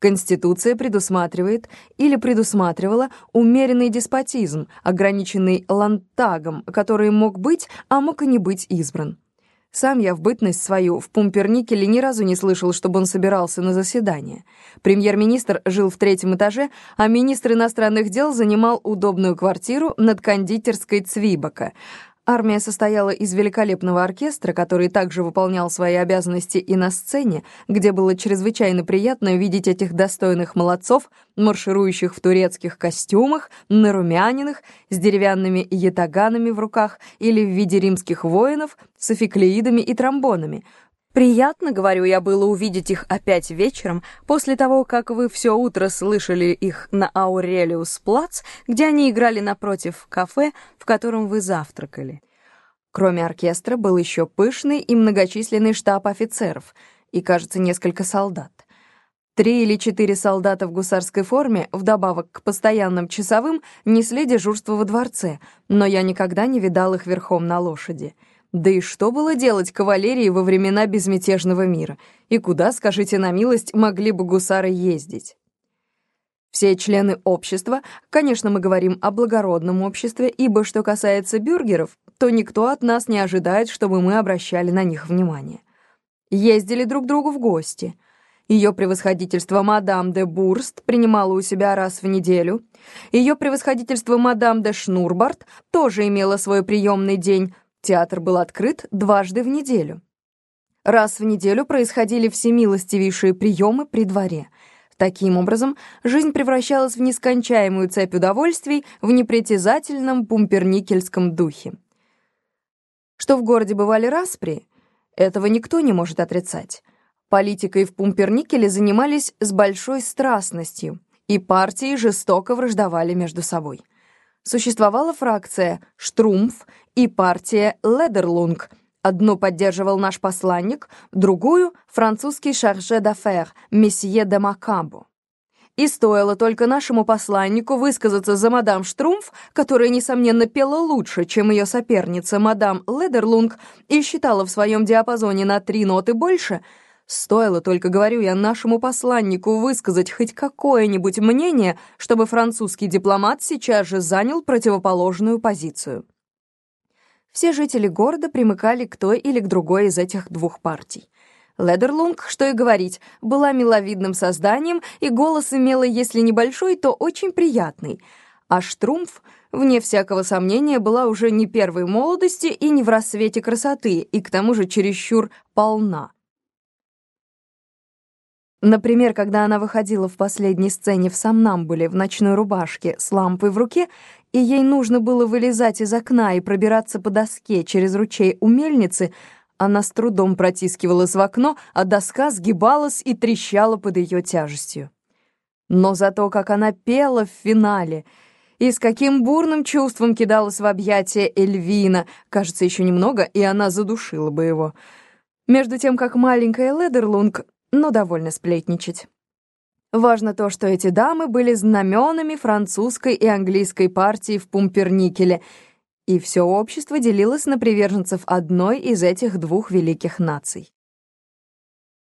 Конституция предусматривает или предусматривала умеренный деспотизм, ограниченный лантагом, который мог быть, а мог и не быть избран. Сам я в бытность свою в Пумперникеле ни разу не слышал, чтобы он собирался на заседание. Премьер-министр жил в третьем этаже, а министр иностранных дел занимал удобную квартиру над кондитерской Цвибака — Армия состояла из великолепного оркестра, который также выполнял свои обязанности и на сцене, где было чрезвычайно приятно видеть этих достойных молодцов, марширующих в турецких костюмах, нарумяненных, с деревянными ятаганами в руках или в виде римских воинов с афиклеидами и тромбонами — Приятно, говорю я, было увидеть их опять вечером, после того, как вы все утро слышали их на Аурелиус-плац, где они играли напротив кафе, в котором вы завтракали. Кроме оркестра был еще пышный и многочисленный штаб офицеров и, кажется, несколько солдат. Три или четыре солдата в гусарской форме, вдобавок к постоянным часовым, несли дежурство во дворце, но я никогда не видал их верхом на лошади. Да и что было делать кавалерии во времена безмятежного мира? И куда, скажите на милость, могли бы гусары ездить? Все члены общества, конечно, мы говорим о благородном обществе, ибо что касается бюргеров, то никто от нас не ожидает, чтобы мы обращали на них внимание. Ездили друг другу в гости. Ее превосходительство мадам де Бурст принимала у себя раз в неделю. Ее превосходительство мадам де Шнурбарт тоже имела свой приемный день, Театр был открыт дважды в неделю. Раз в неделю происходили всемилостивейшие приемы при дворе. Таким образом, жизнь превращалась в нескончаемую цепь удовольствий в непритязательном пумперникельском духе. Что в городе бывали распри, этого никто не может отрицать. Политикой в Пумперникеле занимались с большой страстностью, и партии жестоко враждовали между собой существовала фракция «Штрумф» и партия «Ледерлунг». Одну поддерживал наш посланник, другую — французский шарже d'affaires месье де Макабу. И стоило только нашему посланнику высказаться за мадам Штрумф, которая, несомненно, пела лучше, чем ее соперница мадам Ледерлунг и считала в своем диапазоне на три ноты больше — Стоило только, говорю я, нашему посланнику высказать хоть какое-нибудь мнение, чтобы французский дипломат сейчас же занял противоположную позицию. Все жители города примыкали к той или к другой из этих двух партий. Ледерлунг, что и говорить, была миловидным созданием, и голос имела, если небольшой, то очень приятный. А Штрумф, вне всякого сомнения, была уже не первой молодости и не в рассвете красоты, и к тому же чересчур полна. Например, когда она выходила в последней сцене в Самнамбуле в ночной рубашке с лампой в руке, и ей нужно было вылезать из окна и пробираться по доске через ручей у мельницы, она с трудом протискивалась в окно, а доска сгибалась и трещала под ее тяжестью. Но зато как она пела в финале, и с каким бурным чувством кидалась в объятия Эльвина, кажется, еще немного, и она задушила бы его. Между тем, как маленькая Ледерлунг но довольно сплетничать. Важно то, что эти дамы были знаменами французской и английской партии в Пумперникеле, и все общество делилось на приверженцев одной из этих двух великих наций.